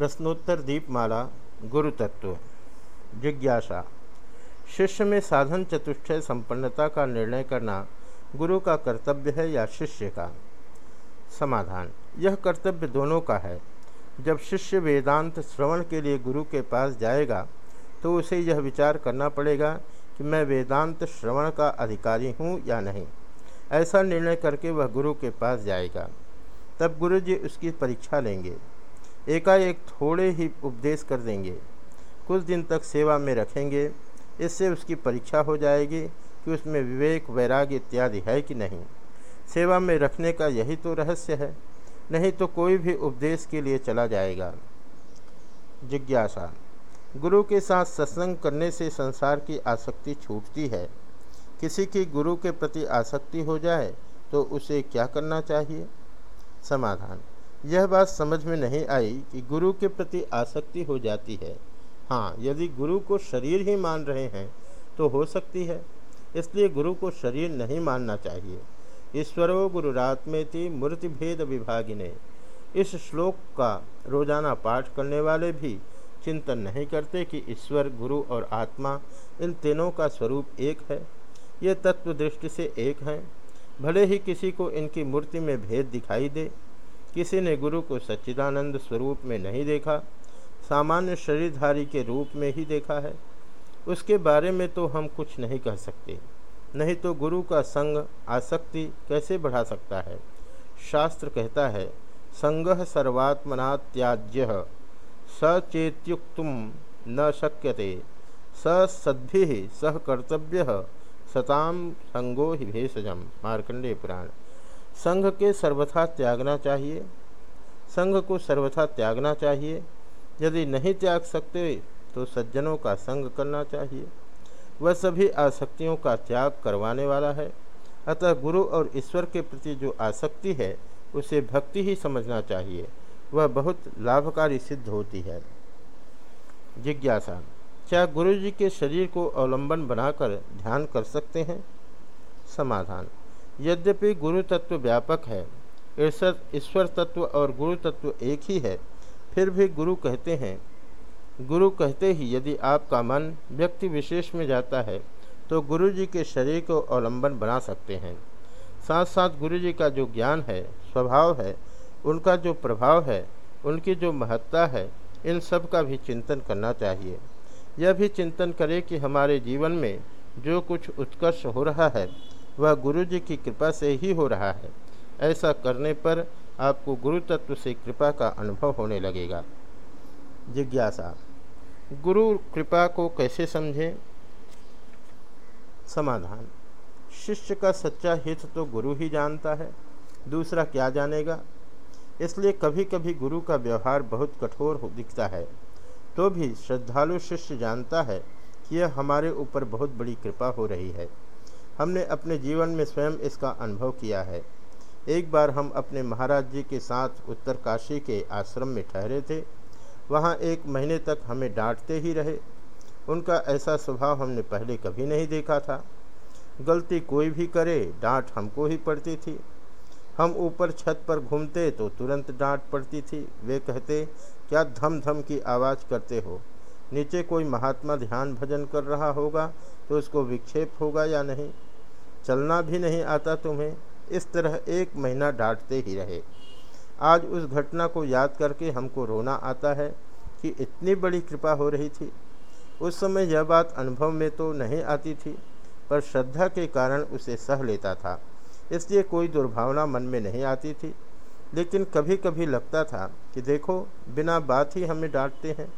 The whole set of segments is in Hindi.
प्रश्नोत्तर दीपमाला गुरु तत्व जिज्ञासा। शिष्य में साधन चतुष्टय संपन्नता का निर्णय करना गुरु का कर्तव्य है या शिष्य का? समाधान। यह कर्तव्य दोनों का है। जब शिष्य वेदांत श्रवण के लिए गुरु के पास जाएगा तो उसे यह विचार करना पड़ेगा कि मैं वेदांत श्रवण का अधिकारी हूँ या नहीं। ऐसा निर्णय करके वह गुरु के पास जाएगा। तब गुरु जी उसकी परीक्षा लेंगे। एकाएक थोड़े ही उपदेश कर देंगे। कुछ दिन तक सेवा में रखेंगे। इससे उसकी परीक्षा हो जाएगी कि उसमें विवेक, वैराग्य इत्यादि है कि नहीं। सेवा में रखने का यही तो रहस्य है। नहीं तो कोई भी उपदेश के लिए चला जाएगा। जिज्ञासा। गुरु के साथ सत्संग करने से संसार की आसक्ति छूटती है। किसी की गुरु के प्रति आसक्ति हो जाए तो उसे क्या करना चाहिए? समाधान। यह बात समझ में नहीं आई कि गुरु के प्रति आसक्ति हो जाती है। हाँ यदि गुरु को शरीर ही मान रहे हैं तो हो सकती है। इसलिए गुरु को शरीर नहीं मानना चाहिए। ईश्वरो गुरुरात्मेति मूर्ति भेद विभागिने। इस श्लोक का रोज़ाना पाठ करने वाले भी चिंतन नहीं करते कि ईश्वर, गुरु और आत्मा इन तीनों का स्वरूप एक है। ये तत्व दृष्टि से एक हैं। भले ही किसी को इनकी मूर्ति में भेद दिखाई दे किसी ने गुरु को सच्चिदानंद स्वरूप में नहीं देखा, सामान्य शरीरधारी के रूप में ही देखा है। उसके बारे में तो हम कुछ नहीं कह सकते। नहीं तो गुरु का संग आसक्ति कैसे बढ़ा सकता है? शास्त्र कहता है, संग सर्वात्मना त्याज्य सचेत्युक्तुम न शक्यते सद्भि सह कर्तव्य सताम संगो ही भेषजम। मार्कंडे पुराण। संघ के सर्वथा त्यागना चाहिए। संघ को सर्वथा त्यागना चाहिए। यदि नहीं त्याग सकते तो सज्जनों का संग करना चाहिए। वह सभी आसक्तियों का त्याग करवाने वाला है। अतः गुरु और ईश्वर के प्रति जो आसक्ति है, उसे भक्ति ही समझना चाहिए। वह बहुत लाभकारी सिद्ध होती है। जिज्ञासा, क्या गुरु जी के शरीर को अवलंबन बनाकर ध्यान कर सकते हैं? समाधान यद्यपि गुरु तत्व व्यापक है, ईश्वर तत्व और गुरु तत्व एक ही है, फिर भी गुरु कहते हैं। गुरु कहते ही यदि आपका मन व्यक्ति विशेष में जाता है तो गुरु जी के शरीर को अवलंबन बना सकते हैं। साथ साथ गुरु जी का जो ज्ञान है, स्वभाव है, उनका जो प्रभाव है, उनकी जो महत्ता है, इन सब का भी चिंतन करना चाहिए। यह भी चिंतन करें कि हमारे जीवन में जो कुछ उत्कर्ष हो रहा है वह गुरु जी की कृपा से ही हो रहा है। ऐसा करने पर आपको गुरु तत्व से कृपा का अनुभव होने लगेगा। जिज्ञासा। गुरु कृपा को कैसे समझें? समाधान। शिष्य का सच्चा हित तो गुरु ही जानता है। दूसरा क्या जानेगा? इसलिए कभी कभी गुरु का व्यवहार बहुत कठोर हो दिखता है। तो भी श्रद्धालु शिष्य जानता है कि यह हमारे ऊपर बहुत बड़ी कृपा हो रही है। हमने अपने जीवन में स्वयं इसका अनुभव किया है। एक बार हम अपने महाराज जी के साथ उत्तरकाशी के आश्रम में ठहरे थे। वहाँ एक महीने तक हमें डांटते ही रहे। उनका ऐसा स्वभाव हमने पहले कभी नहीं देखा था। गलती कोई भी करे, डांट हमको ही पड़ती थी। हम ऊपर छत पर घूमते तो तुरंत डांट पड़ती थी। वे कहते, क्या धम धम की आवाज़ करते हो? नीचे कोई महात्मा ध्यान भजन कर रहा होगा तो उसको विक्षेप होगा या नहीं? चलना भी नहीं आता तुम्हें। इस तरह एक महीना डांटते ही रहे। आज उस घटना को याद करके हमको रोना आता है कि इतनी बड़ी कृपा हो रही थी। उस समय यह बात अनुभव में तो नहीं आती थी, पर श्रद्धा के कारण उसे सह लेता था। इसलिए कोई दुर्भावना मन में नहीं आती थी। लेकिन कभी कभी लगता था कि देखो, बिना बात ही हमें डांटते हैं।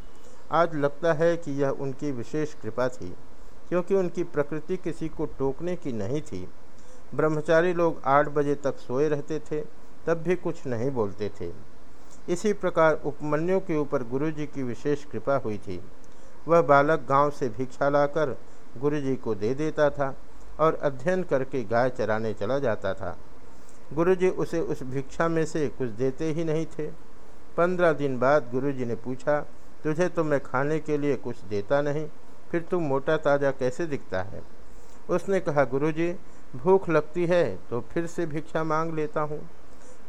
आज लगता है कि यह उनकी विशेष कृपा थी, क्योंकि उनकी प्रकृति किसी को टोकने की नहीं थी। ब्रह्मचारी लोग आठ बजे तक सोए रहते थे, तब भी कुछ नहीं बोलते थे। इसी प्रकार उपमन्यु के ऊपर गुरुजी की विशेष कृपा हुई थी। वह बालक गाँव से भिक्षा लाकर गुरुजी को दे देता था और अध्ययन करके गाय चराने चला जाता था। गुरुजी उसे उस भिक्षा में से कुछ देते ही नहीं थे। पंद्रह दिन बाद गुरुजी ने पूछा तुझे तो मैं खाने के लिए कुछ देता नहीं, फिर तू मोटा ताज़ा कैसे दिखता है? उसने कहा, गुरुजी, भूख लगती है तो फिर से भिक्षा मांग लेता हूँ।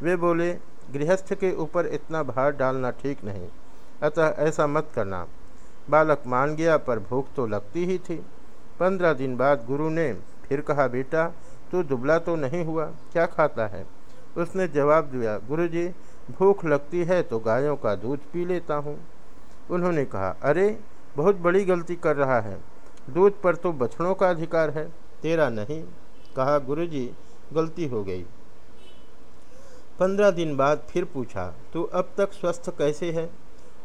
वे बोले, गृहस्थ के ऊपर इतना भार डालना ठीक नहीं, अतः ऐसा मत करना। बालक मान गया, पर भूख तो लगती ही थी। पंद्रह दिन बाद गुरु ने फिर कहा, बेटा, तू दुबला तो नहीं हुआ, क्या खाता है? उसने जवाब दिया गुरु जी भूख लगती है तो गायों का दूध पी लेता हूँ। उन्होंने कहा, अरे, बहुत बड़ी गलती कर रहा है। दूध पर तो बछड़ों का अधिकार है, तेरा नहीं। कहा गुरु जी गलती हो गई। पंद्रह दिन बाद फिर पूछा, तू अब तक स्वस्थ कैसे है?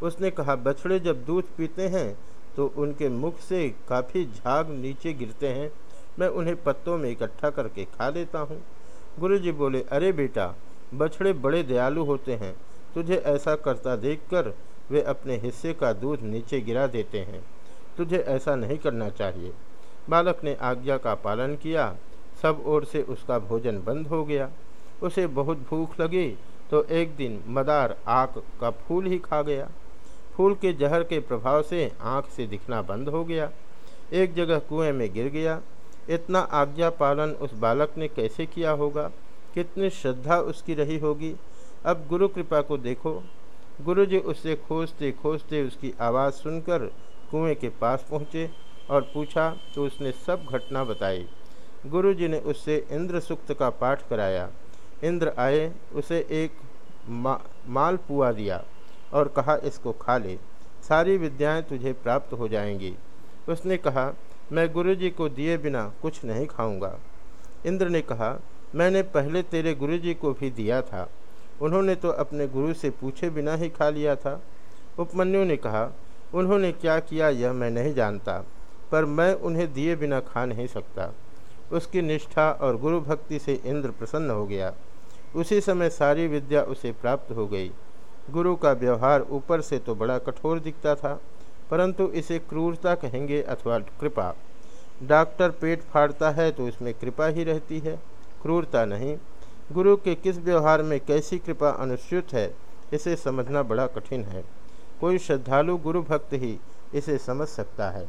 उसने कहा, बछड़े जब दूध पीते हैं तो उनके मुख से काफ़ी झाग नीचे गिरते हैं। मैं उन्हें पत्तों में इकट्ठा करके खा लेता हूँ। गुरु जी बोले, अरे बेटा, बछड़े बड़े दयालु होते हैं। तुझे ऐसा करता देखकर वे अपने हिस्से का दूध नीचे गिरा देते हैं। तुझे ऐसा नहीं करना चाहिए। बालक ने आज्ञा का पालन किया। सब ओर से उसका भोजन बंद हो गया। उसे बहुत भूख लगी तो एक दिन मदार आँख का फूल ही खा गया। फूल के जहर के प्रभाव से आँख से दिखना बंद हो गया। एक जगह कुएँ में गिर गया। इतना आज्ञा पालन उस बालक ने कैसे किया होगा? कितनी श्रद्धा उसकी रही होगी। अब गुरु कृपा को देखो। गुरु जी उससे खोजते खोजते उसकी आवाज़ सुनकर कुएँ के पास पहुँचे और पूछा तो उसने सब घटना बताई? गुरु जी ने उससे इंद्र सुक्त का पाठ कराया। इंद्र आए उसे एक मा, माल पुआ दिया और कहा इसको खा ले। सारी विद्याएँ तुझे प्राप्त हो जाएँगी। उसने कहा मैं गुरु जी को दिए बिना कुछ नहीं खाऊँगा। इंद्र ने कहा मैंने पहले तेरे गुरु जी को भी दिया था। उन्होंने तो अपने गुरु से पूछे बिना ही खा लिया था। उपमन्यु ने कहा, उन्होंने क्या किया यह मैं नहीं जानता, पर मैं उन्हें दिए बिना खा नहीं सकता उसकी निष्ठा और गुरु भक्ति से इंद्र प्रसन्न हो गया। उसी समय सारी विद्या उसे प्राप्त हो गई। गुरु का व्यवहार ऊपर से तो बड़ा कठोर दिखता था, परंतु इसे क्रूरता कहेंगे अथवा कृपा। डॉक्टर पेट फाड़ता है तो उसमें कृपा ही रहती है, क्रूरता नहीं। गुरु के किस व्यवहार में कैसी कृपा अनुस्यूत है, इसे समझना बड़ा कठिन है। कोई श्रद्धालु गुरु भक्त ही इसे समझ सकता है।